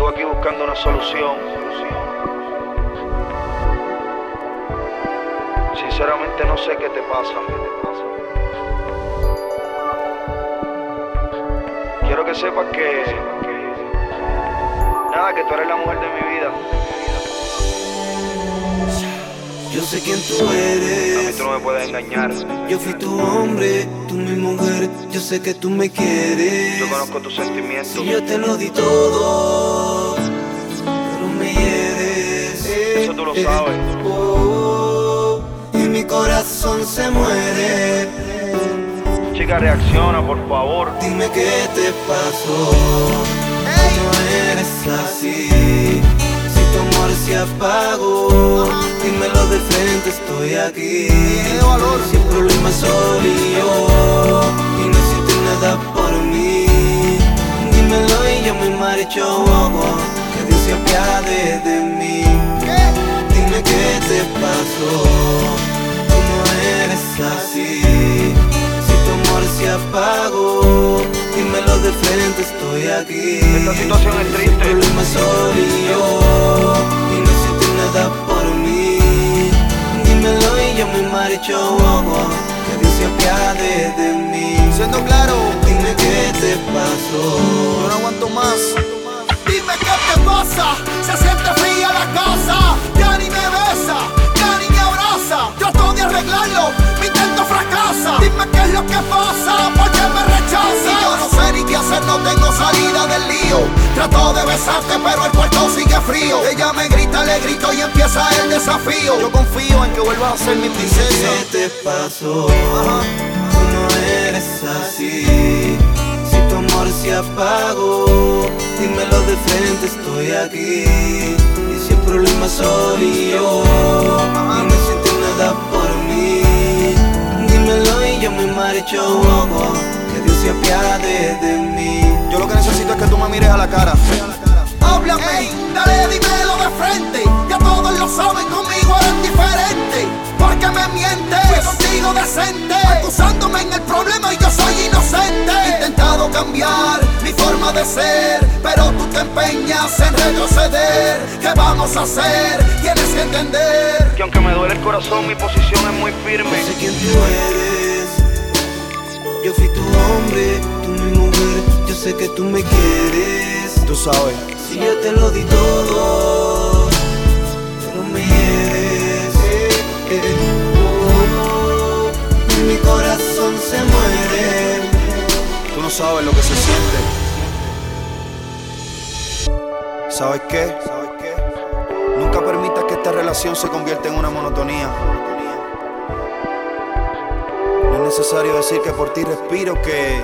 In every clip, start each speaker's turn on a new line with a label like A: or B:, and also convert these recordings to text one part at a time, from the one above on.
A: Sigo aquí buscando una solución. Sinceramente no sé qué te pasa. Quiero que sepas que... Nada, que tú eres la mujer de mi vida.
B: Yo sé quién tú
A: A mí
B: eres.
A: tú no me puedes engañar.
B: Yo fui tu hombre, tú mi mujer. Yo sé que tú me quieres.
A: Yo conozco tus sentimientos.
B: Si yo te lo di todo, pero me hieres.
A: Eso tú lo sabes.
B: Oh, y mi corazón se muere.
A: Chica, reacciona, por favor.
B: Dime qué te pasó. No eres así. Si tu amor se apagó, de frente, estoy aquí. Si el problema soy yo y no hiciste nada por mí, dímelo y yo me marcho. Que Dios se apiade de mí. Dime qué te pasó. Tú no eres así. Si tu amor se apagó, dímelo de frente, estoy aquí.
A: Esta situación es triste.
B: problema soy yo Que Dios se apiade de mí.
C: Siendo claro,
B: Dime qué te pasó.
C: yo no aguanto más. Dime qué te pasa, se siente fría la casa. Ya ni me besa, ya ni me abraza. Trato de arreglarlo, mi intento fracasa. Dime qué es lo que pasa, por qué me rechaza. Y yo no sé ni qué hacer, no tengo salida del lío. Trato de besarte, pero el cuarto sigue frío. Ella me grita, le grito y empieza el desafío. Yo confío en que vuelvas a ser mi princesa.
B: ¿Qué te pasó? Tú no eres así. Si tu amor se apagó, dímelo de frente, estoy aquí. Y si el problema soy yo y no sientes nada por mí, dímelo y yo me marcho. Que Dios se apiade de mí.
C: Yo lo que necesito es que tú me mires a la cara. Háblame, dale, dímelo de frente. Ya todos lo saben, conmigo eres diferente. Porque me mientes, fui contigo decente. Acusándome en el problema y yo soy inocente. He intentado cambiar mi forma de ser, pero tú te empeñas en retroceder. ¿Qué vamos a hacer? Tienes que entender.
A: Que aunque me duele el corazón, mi posición es muy firme.
B: Yo sé quién tú eres. Yo fui tu hombre, tú mi mujer. Yo sé que tú me quieres.
C: Tú sabes.
B: Si yo te lo di todo, pero me hieres. Mi corazón se muere.
C: Tú no sabes lo que se siente. ¿Sabes qué? Nunca permitas que esta relación se convierta en una monotonía. No es necesario decir que por ti respiro, que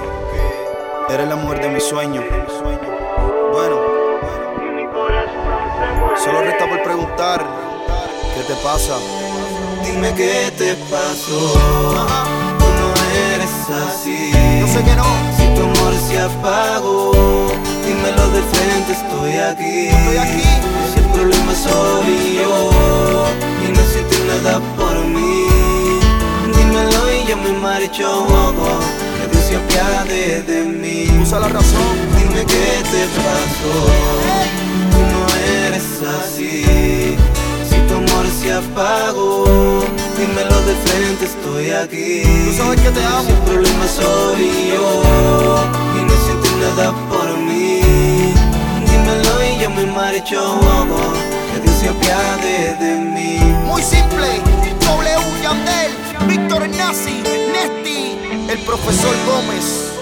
C: eres la mujer de mi sueño. Preguntar qué te pasa.
B: Dime qué te pasó. Tú no eres así.
C: Yo sé que no.
B: Si tu amor se apagó, dímelo de frente, estoy aquí.
C: Estoy aquí.
B: Si el problema soy yo y no sientes nada por mí, dímelo y yo me marcho. Que Dios se apiade de mí.
C: Usa la razón.
B: Dime qué te pasó. Tú no eres así. Apagó, dímelo de frente, estoy aquí.
C: Tú sabes que te amo.
B: Si el problema soy yo y no sientes nada por mí, dímelo y yo me marcho. Que Dios se apiade de mí.
C: Muy simple, W Yandel, Víctor Nazi, Nesti, el profesor Gómez.